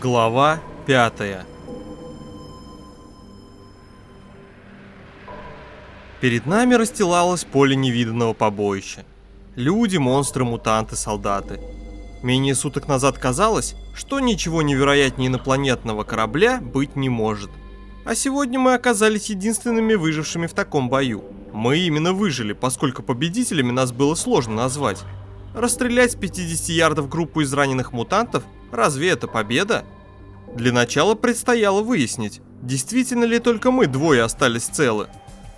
Глава пятая Перед нами расстилалось поле невиданного побоища. Люди, монстры, мутанты, солдаты. Менее суток назад казалось, что ничего невероятнее инопланетного корабля быть не может. А сегодня мы оказались единственными выжившими в таком бою. Мы именно выжили, поскольку победителями нас было сложно назвать. Расстрелять с 50 ярдов группу из раненых мутантов – разве это победа? Для начала предстояло выяснить, действительно ли только мы двое остались целы.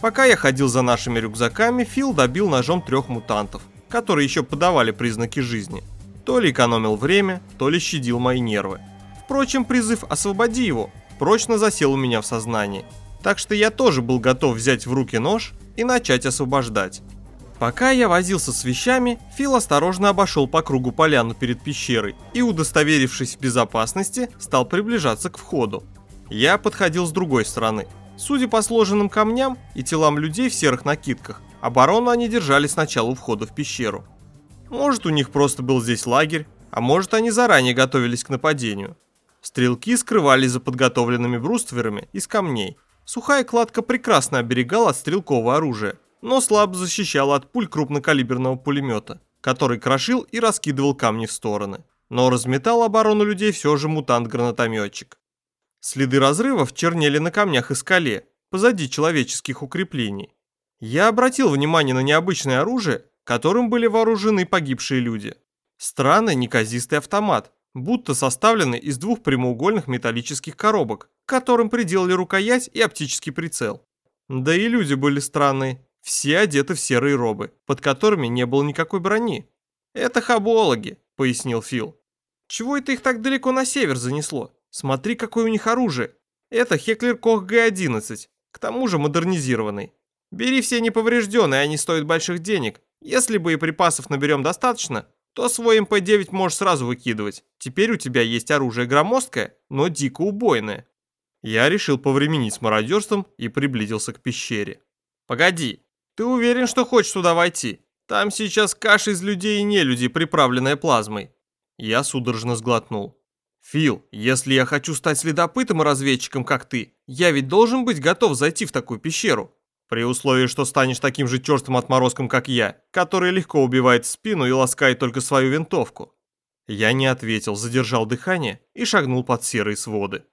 Пока я ходил за нашими рюкзаками, Фил добил ножом трех мутантов, которые еще подавали признаки жизни. То ли экономил время, то ли щадил мои нервы. Впрочем, призыв «освободи его» прочно засел у меня в сознании, так что я тоже был готов взять в руки нож и начать освобождать. Пока я возился с вещами, Фил осторожно обошел по кругу поляну перед пещерой и, удостоверившись в безопасности, стал приближаться к входу. Я подходил с другой стороны. Судя по сложенным камням и телам людей в серых накидках, оборону они держали сначала у входа в пещеру. Может, у них просто был здесь лагерь, а может, они заранее готовились к нападению. Стрелки скрывались за подготовленными брустверами из камней. Сухая кладка прекрасно оберегала от стрелкового оружия, но слабо защищала от пуль крупнокалиберного пулемета, который крошил и раскидывал камни в стороны. Но разметал оборону людей все же мутант-гранатометчик. Следы разрывов чернели на камнях и скале, позади человеческих укреплений. Я обратил внимание на необычное оружие, которым были вооружены погибшие люди. Странный неказистый автомат, будто составленный из двух прямоугольных металлических коробок, к которым приделали рукоять и оптический прицел. Да и люди были странные, все одеты в серые робы, под которыми не было никакой брони. «Это хабологи», — пояснил Фил. «Чего это их так далеко на север занесло? Смотри, какое у них оружие. Это Хеклер Кох Г-11, к тому же модернизированный. Бери все неповрежденные, они стоят больших денег. Если боеприпасов наберем достаточно, то свой МП-9 можешь сразу выкидывать. Теперь у тебя есть оружие громоздкое, но дико убойное». Я решил повременить с мародерством и приблизился к пещере. «Погоди, ты уверен, что хочешь туда войти? Там сейчас каша из людей и нелюдей, приправленная плазмой». Я судорожно сглотнул. «Фил, если я хочу стать следопытом и разведчиком, как ты, я ведь должен быть готов зайти в такую пещеру. При условии, что станешь таким же черстым отморозком, как я, который легко убивает спину и ласкает только свою винтовку». Я не ответил, задержал дыхание и шагнул под серые своды.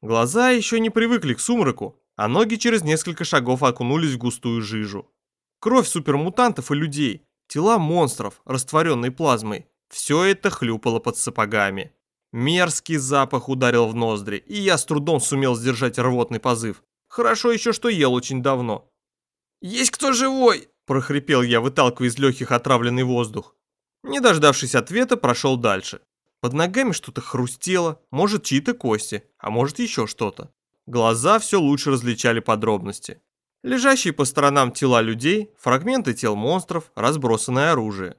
Глаза еще не привыкли к сумраку, а ноги через несколько шагов окунулись в густую жижу. Кровь супермутантов и людей, тела монстров, растворенной плазмой. Все это хлюпало под сапогами. Мерзкий запах ударил в ноздри, и я с трудом сумел сдержать рвотный позыв. Хорошо еще, что ел очень давно. «Есть кто живой?» – прохрипел я, выталкивая из легких отравленный воздух. Не дождавшись ответа, прошел дальше. Под ногами что-то хрустело, может чьи-то кости, а может еще что-то. Глаза все лучше различали подробности. Лежащие по сторонам тела людей, фрагменты тел монстров, разбросанное оружие.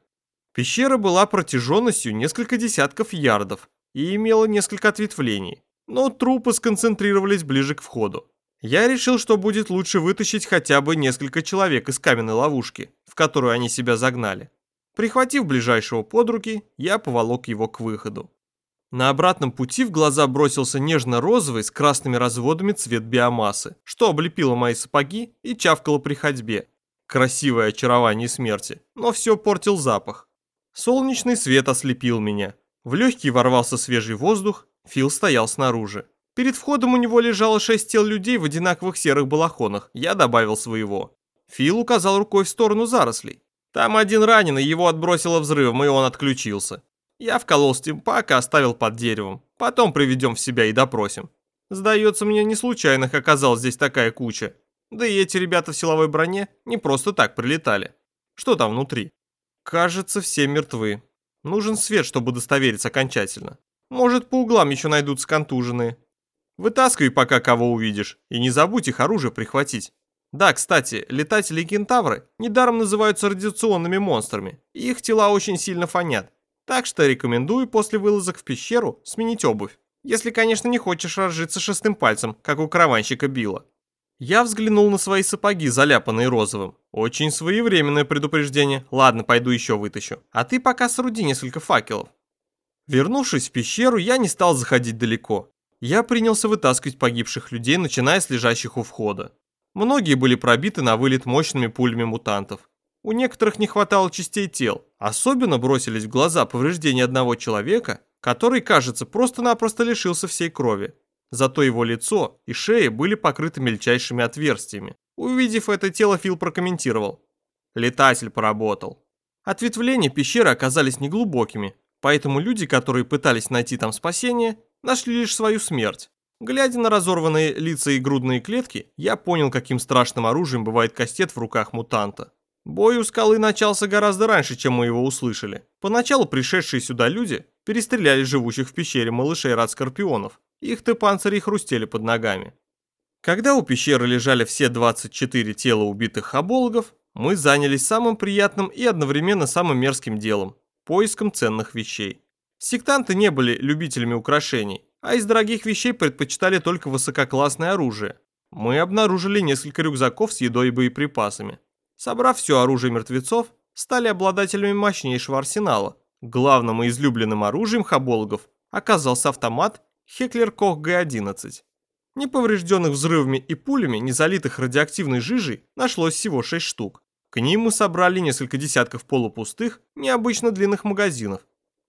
Пещера была протяженностью несколько десятков ярдов и имела несколько ответвлений, но трупы сконцентрировались ближе к входу. Я решил, что будет лучше вытащить хотя бы несколько человек из каменной ловушки, в которую они себя загнали. Прихватив ближайшего под руки, я поволок его к выходу. На обратном пути в глаза бросился нежно-розовый с красными разводами цвет биомассы, что облепило мои сапоги и чавкало при ходьбе. Красивое очарование смерти, но все портил запах. Солнечный свет ослепил меня. В легкий ворвался свежий воздух, Фил стоял снаружи. Перед входом у него лежало шесть тел людей в одинаковых серых балахонах, я добавил своего. Фил указал рукой в сторону зарослей. Там один раненый, его отбросило взрывом, и он отключился. Я вколол стимпак и оставил под деревом. Потом приведем в себя и допросим. Сдается мне, не случайных оказалась здесь такая куча. Да и эти ребята в силовой броне не просто так прилетали. Что там внутри? Кажется, все мертвы. Нужен свет, чтобы удостовериться окончательно. Может, по углам еще найдутся контуженные. Вытаскивай пока кого увидишь, и не забудь их оружие прихватить. Да, кстати, летатели-кентавры недаром называются радиационными монстрами, и их тела очень сильно фонят. Так что рекомендую после вылазок в пещеру сменить обувь. Если, конечно, не хочешь разжиться шестым пальцем, как у караванщика Билла. Я взглянул на свои сапоги, заляпанные розовым. Очень своевременное предупреждение. Ладно, пойду еще вытащу. А ты пока сруди несколько факелов. Вернувшись в пещеру, я не стал заходить далеко. Я принялся вытаскивать погибших людей, начиная с лежащих у входа. Многие были пробиты на вылет мощными пулями мутантов. У некоторых не хватало частей тел. Особенно бросились в глаза повреждения одного человека, который, кажется, просто-напросто лишился всей крови. Зато его лицо и шея были покрыты мельчайшими отверстиями. Увидев это тело, Фил прокомментировал. Летатель поработал. Ответвления пещеры оказались неглубокими, поэтому люди, которые пытались найти там спасение, нашли лишь свою смерть. Глядя на разорванные лица и грудные клетки, я понял, каким страшным оружием бывает кастет в руках мутанта. Бой у скалы начался гораздо раньше, чем мы его услышали. Поначалу пришедшие сюда люди перестреляли живущих в пещере малышей рад-скорпионов. Их-то панцири хрустели под ногами. Когда у пещеры лежали все 24 тела убитых хабологов, мы занялись самым приятным и одновременно самым мерзким делом – поиском ценных вещей. Сектанты не были любителями украшений, а из дорогих вещей предпочитали только высококлассное оружие. Мы обнаружили несколько рюкзаков с едой и боеприпасами. Собрав все оружие мертвецов, стали обладателями мощнейшего арсенала. Главным и излюбленным оружием хабологов оказался автомат Хеклер Кох Г-11. Неповрежденных взрывами и пулями, не залитых радиоактивной жижей, нашлось всего 6 штук. К ним мы собрали несколько десятков полупустых, необычно длинных магазинов.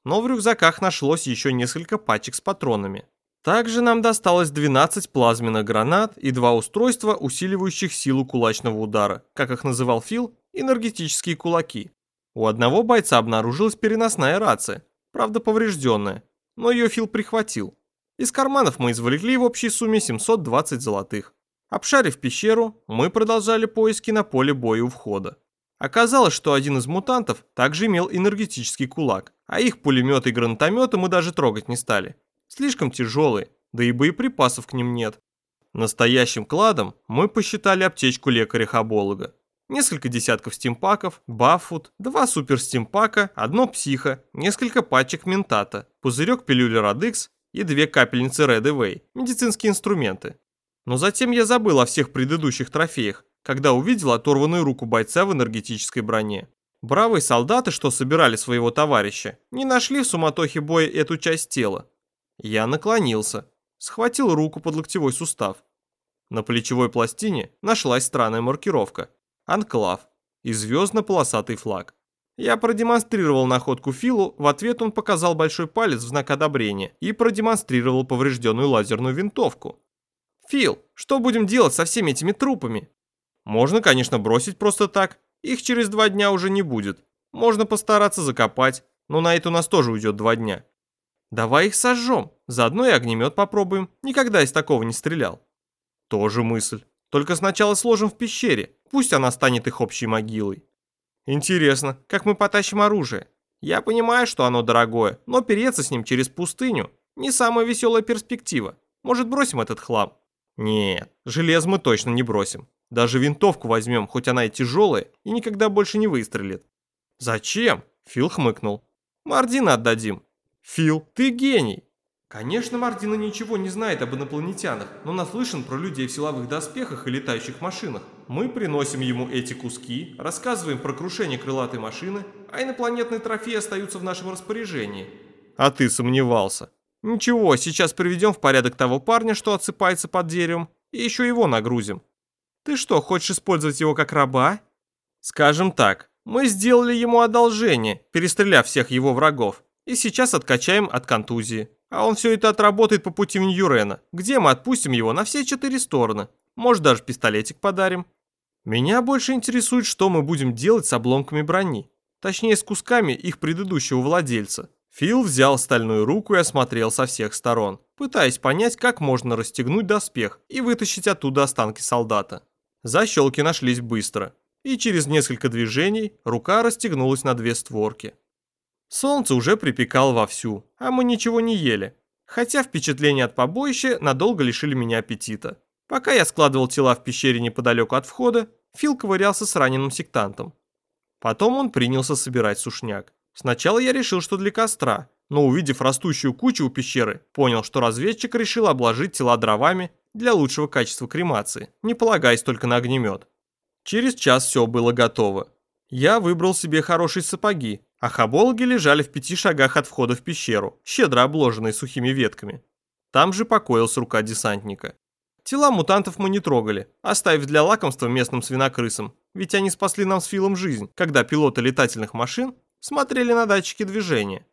Но в рюкзаках нашлось еще несколько пачек с патронами. Также нам досталось 12 плазменных гранат и два устройства, усиливающих силу кулачного удара, как их называл Фил, энергетические кулаки. У одного бойца обнаружилась переносная рация, правда поврежденная, но ее Фил прихватил. Из карманов мы извлекли в общей сумме 720 золотых. Обшарив пещеру, мы продолжали поиски на поле боя у входа. Оказалось, что один из мутантов также имел энергетический кулак, а их пулеметы и гранатометы мы даже трогать не стали. Слишком тяжелые, да и боеприпасов к ним нет. Настоящим кладом мы посчитали аптечку лекаря-хаболога. Несколько десятков стимпаков, баффут, два супер-стимпака, одно психа, несколько пачек ментата, пузырек пилюли Радикс и две капельницы Away, медицинские инструменты. Но затем я забыл о всех предыдущих трофеях, когда увидел оторванную руку бойца в энергетической броне. Бравые солдаты, что собирали своего товарища, не нашли в суматохе боя эту часть тела. Я наклонился, схватил руку под локтевой сустав. На плечевой пластине нашлась странная маркировка – анклав и звездно-полосатый флаг. Я продемонстрировал находку Филу, в ответ он показал большой палец в знак одобрения и продемонстрировал поврежденную лазерную винтовку. «Фил, что будем делать со всеми этими трупами?» «Можно, конечно, бросить просто так, их через два дня уже не будет. Можно постараться закопать, но на это у нас тоже уйдет два дня». «Давай их сожжем, заодно и огнемет попробуем, никогда из такого не стрелял». «Тоже мысль, только сначала сложим в пещере, пусть она станет их общей могилой». Интересно, как мы потащим оружие? Я понимаю, что оно дорогое, но переться с ним через пустыню не самая веселая перспектива. Может, бросим этот хлам? Нет, желез мы точно не бросим. Даже винтовку возьмем, хоть она и тяжелая, и никогда больше не выстрелит. Зачем? Фил хмыкнул. Мардина отдадим. Фил, ты гений. Конечно, Мардина ничего не знает об инопланетянах, но наслышан про людей в силовых доспехах и летающих машинах. Мы приносим ему эти куски, рассказываем про крушение крылатой машины, а инопланетные трофеи остаются в нашем распоряжении. А ты сомневался. Ничего, сейчас приведем в порядок того парня, что отсыпается под деревом, и еще его нагрузим. Ты что, хочешь использовать его как раба? Скажем так, мы сделали ему одолжение, перестреляв всех его врагов, и сейчас откачаем от контузии. А он все это отработает по пути в Ньюрена, где мы отпустим его на все четыре стороны. Может, даже пистолетик подарим. Меня больше интересует, что мы будем делать с обломками брони. Точнее, с кусками их предыдущего владельца. Фил взял стальную руку и осмотрел со всех сторон, пытаясь понять, как можно расстегнуть доспех и вытащить оттуда останки солдата. Защелки нашлись быстро, и через несколько движений рука расстегнулась на две створки. Солнце уже припекало вовсю, а мы ничего не ели. Хотя впечатления от побоища надолго лишили меня аппетита. Пока я складывал тела в пещере неподалеку от входа, Фил ковырялся с раненым сектантом. Потом он принялся собирать сушняк. Сначала я решил, что для костра, но увидев растущую кучу у пещеры, понял, что разведчик решил обложить тела дровами для лучшего качества кремации, не полагаясь только на огнемет. Через час все было готово. Я выбрал себе хорошие сапоги, А хабологи лежали в пяти шагах от входа в пещеру, щедро обложенные сухими ветками. Там же покоилась рука десантника. Тела мутантов мы не трогали, оставив для лакомства местным свинокрысам, ведь они спасли нам с Филом жизнь, когда пилоты летательных машин смотрели на датчики движения.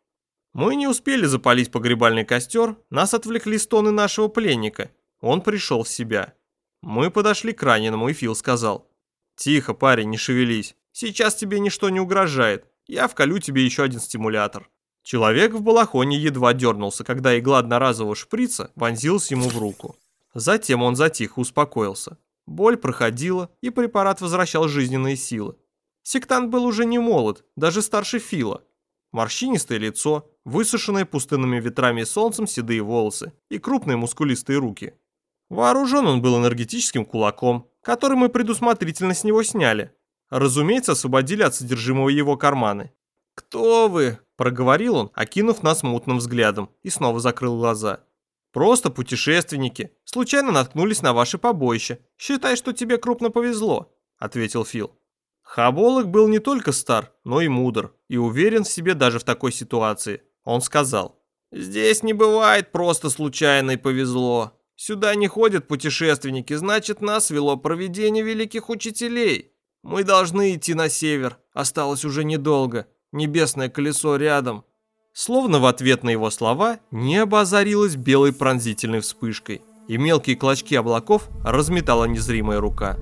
Мы не успели запалить погребальный костер, нас отвлекли стоны нашего пленника. Он пришел в себя. Мы подошли к раненому, и Фил сказал. «Тихо, парень, не шевелись. Сейчас тебе ничто не угрожает. Я вколю тебе еще один стимулятор». Человек в балахоне едва дернулся, когда игла одноразового шприца вонзилась ему в руку. Затем он затих и успокоился. Боль проходила, и препарат возвращал жизненные силы. Сектант был уже не молод, даже старше Фила. Морщинистое лицо, высушенные пустынными ветрами и солнцем седые волосы и крупные мускулистые руки. Вооружен он был энергетическим кулаком, который мы предусмотрительно с него сняли. Разумеется, освободили от содержимого его карманы. «Кто вы?» – проговорил он, окинув нас мутным взглядом, и снова закрыл глаза. Просто путешественники. Случайно наткнулись на ваше побоище. Считай, что тебе крупно повезло», — ответил Фил. Хаболок был не только стар, но и мудр, и уверен в себе даже в такой ситуации. Он сказал, «Здесь не бывает просто случайно и повезло. Сюда не ходят путешественники, значит, нас вело проведение великих учителей. Мы должны идти на север, осталось уже недолго. Небесное колесо рядом, Словно в ответ на его слова небо озарилось белой пронзительной вспышкой, и мелкие клочки облаков разметала незримая рука.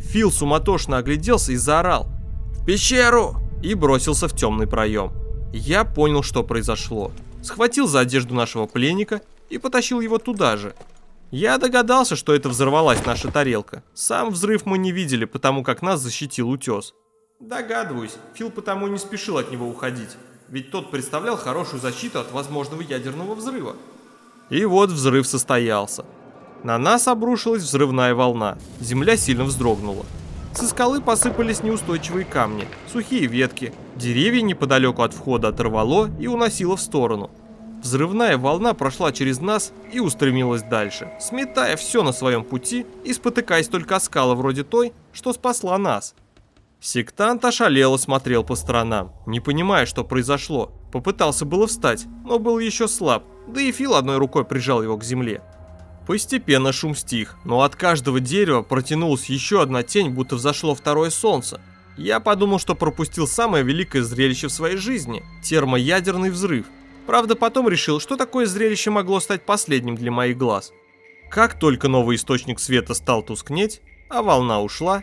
Фил суматошно огляделся и заорал «В пещеру!» и бросился в темный проем. Я понял, что произошло. Схватил за одежду нашего пленника и потащил его туда же. Я догадался, что это взорвалась наша тарелка. Сам взрыв мы не видели, потому как нас защитил утес. Догадываюсь, Фил потому не спешил от него уходить ведь тот представлял хорошую защиту от возможного ядерного взрыва. И вот взрыв состоялся. На нас обрушилась взрывная волна, земля сильно вздрогнула. Со скалы посыпались неустойчивые камни, сухие ветки, деревья неподалеку от входа оторвало и уносило в сторону. Взрывная волна прошла через нас и устремилась дальше, сметая все на своем пути и спотыкаясь только о скалы вроде той, что спасла нас. Сектант ошалело смотрел по сторонам, не понимая, что произошло. Попытался было встать, но был еще слаб, да и Фил одной рукой прижал его к земле. Постепенно шум стих, но от каждого дерева протянулась еще одна тень, будто взошло второе солнце. Я подумал, что пропустил самое великое зрелище в своей жизни – термоядерный взрыв. Правда, потом решил, что такое зрелище могло стать последним для моих глаз. Как только новый источник света стал тускнеть, а волна ушла,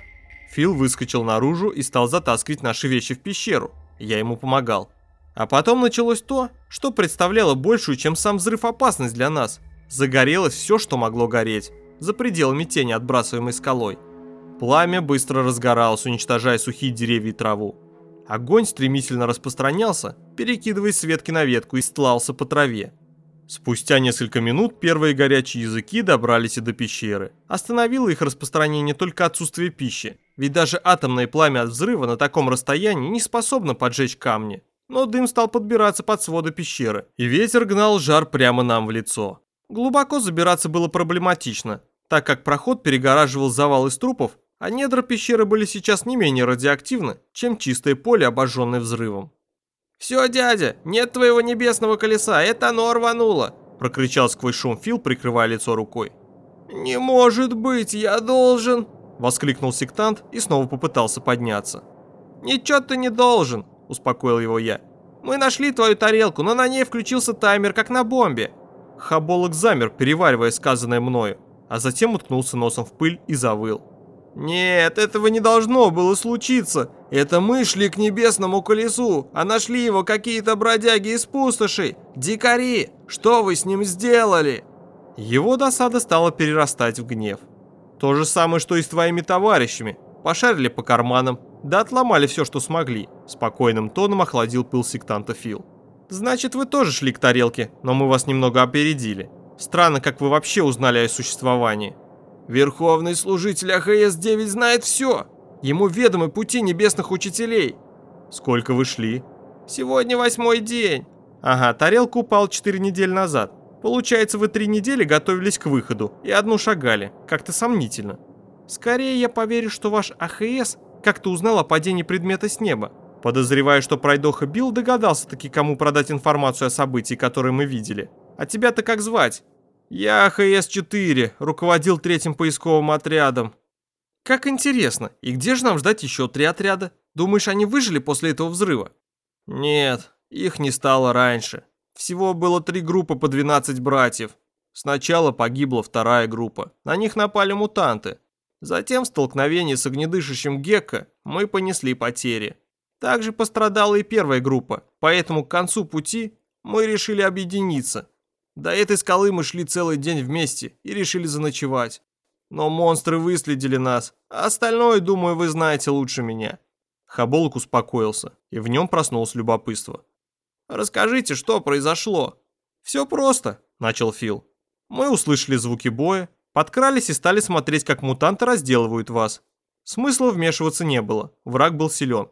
Фил выскочил наружу и стал затаскивать наши вещи в пещеру. Я ему помогал. А потом началось то, что представляло большую, чем сам взрыв опасность для нас. Загорелось все, что могло гореть, за пределами тени, отбрасываемой скалой. Пламя быстро разгоралось, уничтожая сухие деревья и траву. Огонь стремительно распространялся, перекидываясь с ветки на ветку и стлался по траве. Спустя несколько минут первые горячие языки добрались и до пещеры. Остановило их распространение только отсутствие пищи, ведь даже атомное пламя от взрыва на таком расстоянии не способно поджечь камни. Но дым стал подбираться под своды пещеры, и ветер гнал жар прямо нам в лицо. Глубоко забираться было проблематично, так как проход перегораживал завал из трупов, а недра пещеры были сейчас не менее радиоактивны, чем чистое поле, обожженное взрывом. «Все, дядя, нет твоего небесного колеса, это оно рвануло!» Прокричал сквозь шум Фил, прикрывая лицо рукой. «Не может быть, я должен!» Воскликнул сектант и снова попытался подняться. «Ничего ты не должен!» Успокоил его я. «Мы нашли твою тарелку, но на ней включился таймер, как на бомбе!» Хаболок замер, переваривая сказанное мною, а затем уткнулся носом в пыль и завыл. «Нет, этого не должно было случиться. Это мы шли к небесному колесу, а нашли его какие-то бродяги из пустоши. Дикари, что вы с ним сделали?» Его досада стала перерастать в гнев. То же самое, что и с твоими товарищами. Пошарили по карманам, да отломали все, что смогли. Спокойным тоном охладил пыл сектанта Фил. Значит, вы тоже шли к тарелке, но мы вас немного опередили. Странно, как вы вообще узнали о существовании. Верховный служитель АХС-9 знает все. Ему ведомы пути небесных учителей. Сколько вы шли? Сегодня восьмой день. Ага, тарелка упала четыре недели назад. Получается, вы три недели готовились к выходу и одну шагали. Как-то сомнительно. Скорее я поверю, что ваш АХС как-то узнал о падении предмета с неба. Подозреваю, что пройдоха Билл догадался таки кому продать информацию о событии, которое мы видели. А тебя-то как звать? Я ХС-4, руководил третьим поисковым отрядом. Как интересно, и где же нам ждать еще три отряда? Думаешь, они выжили после этого взрыва? Нет, их не стало раньше. Всего было три группы по 12 братьев. Сначала погибла вторая группа. На них напали мутанты. Затем в столкновении с огнедышащим Гекко мы понесли потери. Также пострадала и первая группа, поэтому к концу пути мы решили объединиться. До этой скалы мы шли целый день вместе и решили заночевать. Но монстры выследили нас, а остальное, думаю, вы знаете лучше меня. Хаболок успокоился, и в нем проснулось любопытство. «Расскажите, что произошло?» «Все просто», — начал Фил. «Мы услышали звуки боя, подкрались и стали смотреть, как мутанты разделывают вас. Смысла вмешиваться не было, враг был силен.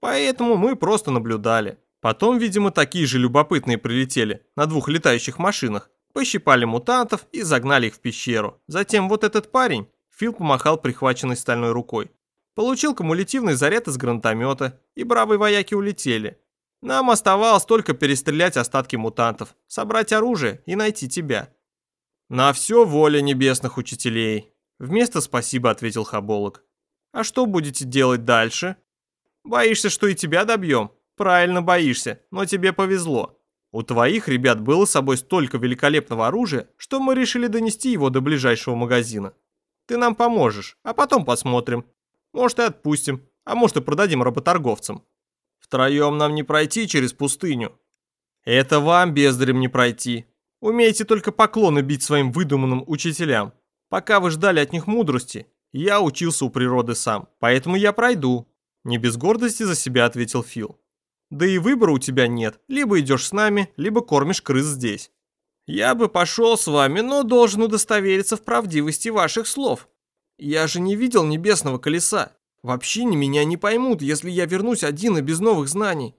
Поэтому мы просто наблюдали. Потом, видимо, такие же любопытные прилетели на двух летающих машинах, пощипали мутантов и загнали их в пещеру. Затем вот этот парень, Фил помахал прихваченной стальной рукой, получил кумулятивный заряд из гранатомета, и бравые вояки улетели. Нам оставалось только перестрелять остатки мутантов, собрать оружие и найти тебя. На все воля небесных учителей. Вместо спасибо ответил Хаболок. А что будете делать дальше? Боишься, что и тебя добьем? Правильно боишься, но тебе повезло. У твоих ребят было с собой столько великолепного оружия, что мы решили донести его до ближайшего магазина. Ты нам поможешь, а потом посмотрим. Может и отпустим, а может и продадим работорговцам. Втроем нам не пройти через пустыню. Это вам, бездарем, не пройти. Умеете только поклоны бить своим выдуманным учителям. Пока вы ждали от них мудрости, я учился у природы сам, поэтому я пройду. Не без гордости за себя ответил Фил. Да и выбора у тебя нет, либо идешь с нами, либо кормишь крыс здесь. Я бы пошел с вами, но должен удостовериться в правдивости ваших слов. Я же не видел небесного колеса. Вообще ни меня не поймут, если я вернусь один и без новых знаний.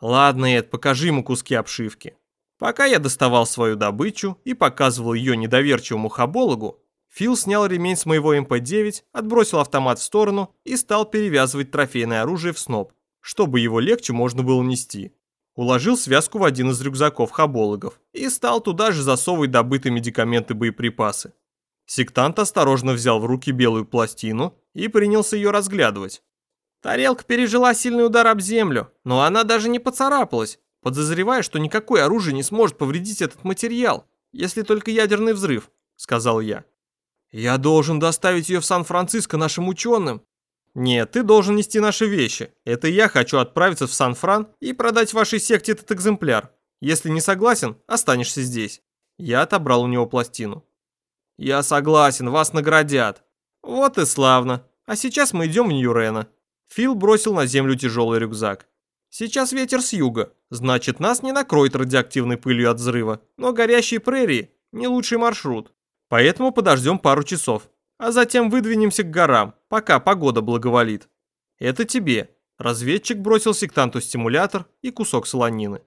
Ладно, Эд, покажи ему куски обшивки. Пока я доставал свою добычу и показывал ее недоверчивому хабологу, Фил снял ремень с моего МП-9, отбросил автомат в сторону и стал перевязывать трофейное оружие в сноп, чтобы его легче можно было нести. Уложил связку в один из рюкзаков хабологов и стал туда же засовывать добытые медикаменты боеприпасы. Сектант осторожно взял в руки белую пластину и принялся ее разглядывать. Тарелка пережила сильный удар об землю, но она даже не поцарапалась, подозревая, что никакое оружие не сможет повредить этот материал, если только ядерный взрыв, сказал я. «Я должен доставить ее в Сан-Франциско нашим ученым». «Нет, ты должен нести наши вещи. Это я хочу отправиться в Сан-Фран и продать вашей секте этот экземпляр. Если не согласен, останешься здесь». Я отобрал у него пластину. «Я согласен, вас наградят». «Вот и славно. А сейчас мы идем в Нью-Рена». Фил бросил на землю тяжелый рюкзак. «Сейчас ветер с юга, значит нас не накроет радиоактивной пылью от взрыва, но горящие прерии – не лучший маршрут. Поэтому подождем пару часов, а затем выдвинемся к горам, пока погода благоволит. Это тебе. Разведчик бросил сектанту стимулятор и кусок солонины.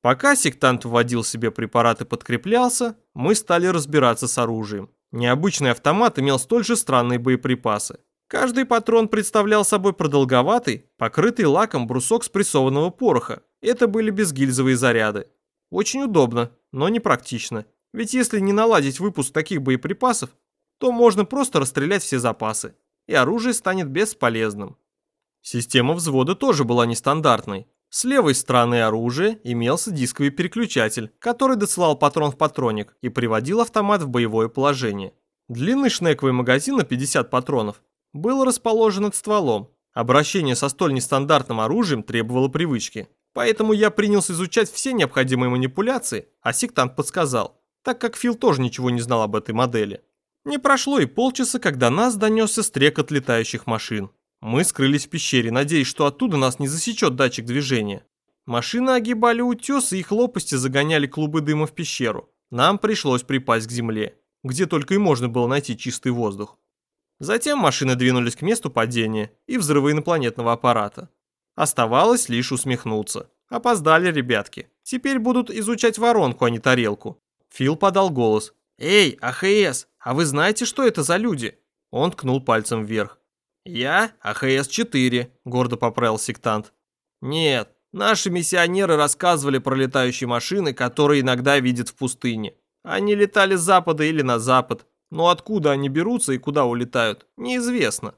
Пока сектант вводил себе препарат и подкреплялся, мы стали разбираться с оружием. Необычный автомат имел столь же странные боеприпасы. Каждый патрон представлял собой продолговатый, покрытый лаком брусок спрессованного пороха. Это были безгильзовые заряды. Очень удобно, но непрактично. Ведь если не наладить выпуск таких боеприпасов, то можно просто расстрелять все запасы, и оружие станет бесполезным. Система взвода тоже была нестандартной. С левой стороны оружия имелся дисковый переключатель, который досылал патрон в патроник и приводил автомат в боевое положение. Длинный шнековый магазин на 50 патронов был расположен над стволом. Обращение со столь нестандартным оружием требовало привычки. Поэтому я принялся изучать все необходимые манипуляции, а сектант подсказал так как Фил тоже ничего не знал об этой модели. Не прошло и полчаса, когда нас донесся стрекот летающих машин. Мы скрылись в пещере, надеясь, что оттуда нас не засечет датчик движения. Машины огибали утесы их лопасти загоняли клубы дыма в пещеру. Нам пришлось припасть к земле, где только и можно было найти чистый воздух. Затем машины двинулись к месту падения и взрыва инопланетного аппарата. Оставалось лишь усмехнуться. Опоздали ребятки. Теперь будут изучать воронку, а не тарелку. Фил подал голос. «Эй, АХС, а вы знаете, что это за люди?» Он ткнул пальцем вверх. «Я АХС-4», — гордо поправил сектант. Нет, наши миссионеры рассказывали про летающие машины, которые иногда видят в пустыне. Они летали с запада или на запад, но откуда они берутся и куда улетают, неизвестно.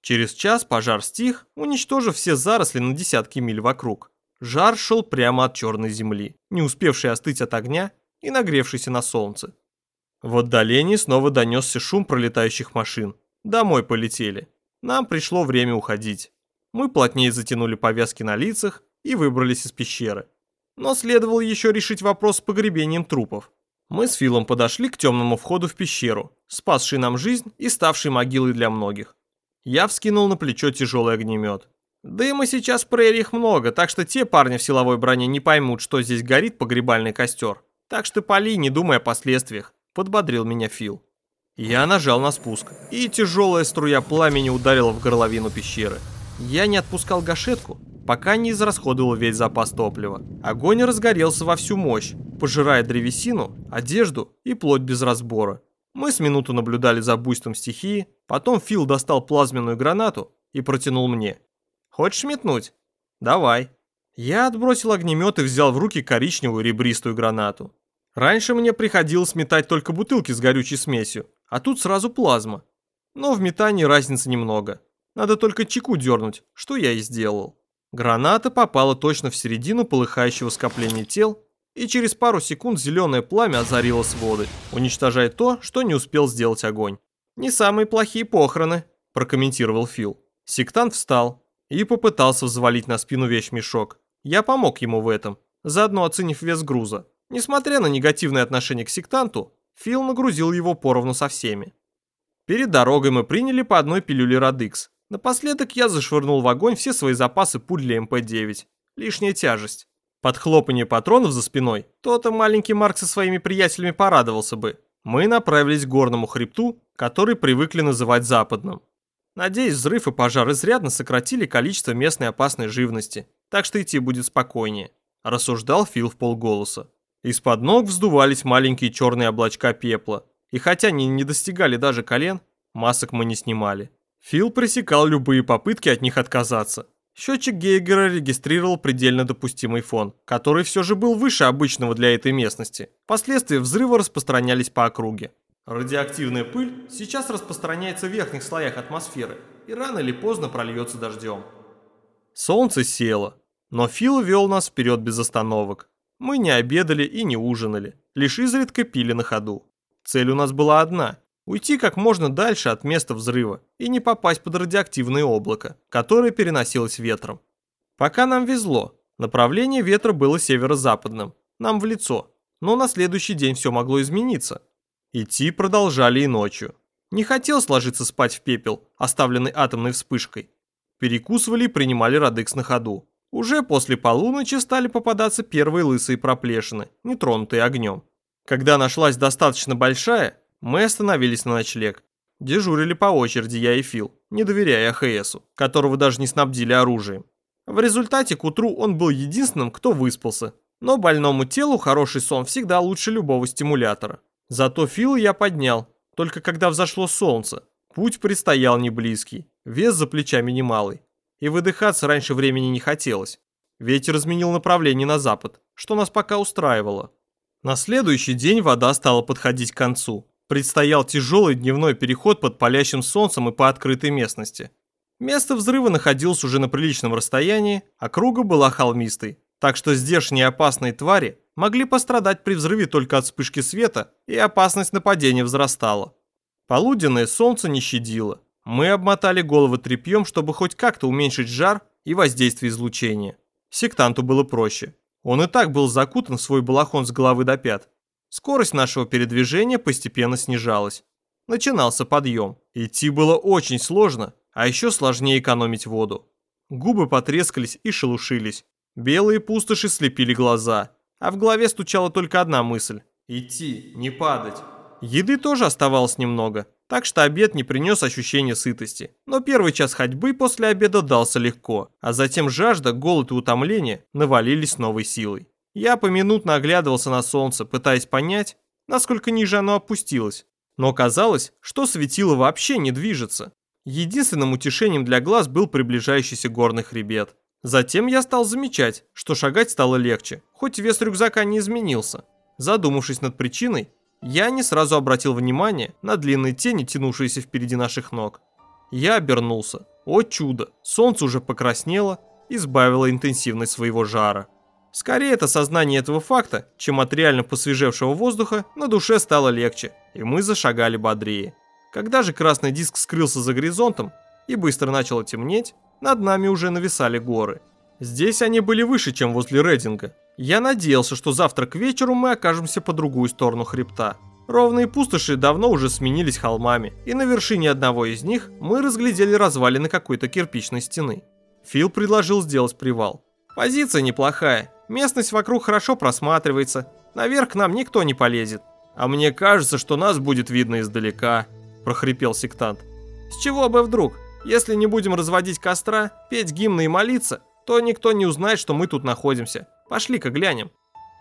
Через час пожар стих, уничтожив все заросли на десятки миль вокруг. Жар шел прямо от черной земли, не успевший остыть от огня и нагревшийся на солнце. В отдалении снова донесся шум пролетающих машин. Домой полетели. Нам пришло время уходить. Мы плотнее затянули повязки на лицах и выбрались из пещеры. Но следовало еще решить вопрос с погребением трупов. Мы с Филом подошли к темному входу в пещеру, спасшей нам жизнь и ставшей могилой для многих. Я вскинул на плечо тяжелый огнемет. Дыма сейчас в прериях много, так что те парни в силовой броне не поймут, что здесь горит погребальный костер. Так что пали, не думая о последствиях, подбодрил меня Фил. Я нажал на спуск, и тяжелая струя пламени ударила в горловину пещеры. Я не отпускал гашетку, пока не израсходовал весь запас топлива. Огонь разгорелся во всю мощь, пожирая древесину, одежду и плоть без разбора. Мы с минуту наблюдали за буйством стихии, потом Фил достал плазменную гранату и протянул мне. Хочешь метнуть? Давай. Я отбросил огнемет и взял в руки коричневую ребристую гранату. Раньше мне приходилось метать только бутылки с горючей смесью, а тут сразу плазма. Но в метании разницы немного. Надо только чеку дернуть, что я и сделал. Граната попала точно в середину полыхающего скопления тел, и через пару секунд зеленое пламя озарило своды, уничтожая то, что не успел сделать огонь. «Не самые плохие похороны», – прокомментировал Фил. Сектант встал, и попытался взвалить на спину вещмешок. Я помог ему в этом, заодно оценив вес груза. Несмотря на негативное отношение к сектанту, Фил нагрузил его поровну со всеми. Перед дорогой мы приняли по одной пилюле Радикс. Напоследок я зашвырнул в огонь все свои запасы пуль для МП-9. Лишняя тяжесть. Под хлопанье патронов за спиной, то-то маленький Марк со своими приятелями порадовался бы. Мы направились к горному хребту, который привыкли называть западным. Надеюсь, взрыв и пожар изрядно сократили количество местной опасной живности, так что идти будет спокойнее», – рассуждал Фил в полголоса. Из-под ног вздувались маленькие черные облачка пепла, и хотя они не достигали даже колен, масок мы не снимали. Фил пресекал любые попытки от них отказаться. Счетчик Гейгера регистрировал предельно допустимый фон, который все же был выше обычного для этой местности. Последствия взрыва распространялись по округе. Радиоактивная пыль сейчас распространяется в верхних слоях атмосферы и рано или поздно прольется дождем. Солнце село, но Фил вел нас вперед без остановок. Мы не обедали и не ужинали, лишь изредка пили на ходу. Цель у нас была одна – уйти как можно дальше от места взрыва и не попасть под радиоактивное облако, которое переносилось ветром. Пока нам везло, направление ветра было северо-западным, нам в лицо, но на следующий день все могло измениться – Идти продолжали и ночью. Не хотел сложиться спать в пепел, оставленный атомной вспышкой. Перекусывали и принимали радекс на ходу. Уже после полуночи стали попадаться первые лысые проплешины, нетронутые огнем. Когда нашлась достаточно большая, мы остановились на ночлег. Дежурили по очереди я и Фил, не доверяя АХСу, которого даже не снабдили оружием. В результате к утру он был единственным, кто выспался. Но больному телу хороший сон всегда лучше любого стимулятора. Зато Фил я поднял, только когда взошло солнце. Путь предстоял не близкий, вес за плечами немалый. И выдыхаться раньше времени не хотелось. Ветер изменил направление на запад, что нас пока устраивало. На следующий день вода стала подходить к концу. Предстоял тяжелый дневной переход под палящим солнцем и по открытой местности. Место взрыва находилось уже на приличном расстоянии, а круга была холмистой, так что здешние опасные твари могли пострадать при взрыве только от вспышки света, и опасность нападения возрастала. Полуденное солнце не щадило. Мы обмотали головы тряпьем, чтобы хоть как-то уменьшить жар и воздействие излучения. Сектанту было проще. Он и так был закутан в свой балахон с головы до пят. Скорость нашего передвижения постепенно снижалась. Начинался подъем. Идти было очень сложно, а еще сложнее экономить воду. Губы потрескались и шелушились. Белые пустоши слепили глаза а в голове стучала только одна мысль – идти, не падать. Еды тоже оставалось немного, так что обед не принес ощущения сытости. Но первый час ходьбы после обеда дался легко, а затем жажда, голод и утомление навалились новой силой. Я поминутно оглядывался на солнце, пытаясь понять, насколько ниже оно опустилось. Но казалось, что светило вообще не движется. Единственным утешением для глаз был приближающийся горный хребет. Затем я стал замечать, что шагать стало легче, хоть вес рюкзака не изменился. Задумавшись над причиной, я не сразу обратил внимание на длинные тени, тянувшиеся впереди наших ног. Я обернулся. О чудо, солнце уже покраснело, избавило интенсивность своего жара. Скорее это сознание этого факта, чем от реально посвежевшего воздуха, на душе стало легче, и мы зашагали бодрее. Когда же красный диск скрылся за горизонтом и быстро начало темнеть, над нами уже нависали горы. Здесь они были выше, чем возле Рейдинга. Я надеялся, что завтра к вечеру мы окажемся по другую сторону хребта. Ровные пустоши давно уже сменились холмами, и на вершине одного из них мы разглядели развалины какой-то кирпичной стены. Фил предложил сделать привал. Позиция неплохая, местность вокруг хорошо просматривается, наверх к нам никто не полезет. А мне кажется, что нас будет видно издалека, прохрипел сектант. С чего бы вдруг? Если не будем разводить костра, петь гимны и молиться, то никто не узнает, что мы тут находимся. Пошли-ка глянем.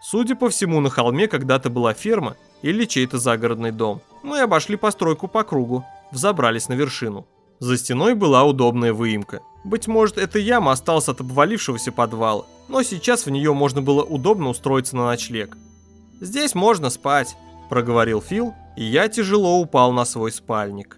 Судя по всему, на холме когда-то была ферма или чей-то загородный дом. Мы обошли постройку по кругу, взобрались на вершину. За стеной была удобная выемка. Быть может, эта яма осталась от обвалившегося подвала, но сейчас в нее можно было удобно устроиться на ночлег. «Здесь можно спать», – проговорил Фил, и я тяжело упал на свой спальник.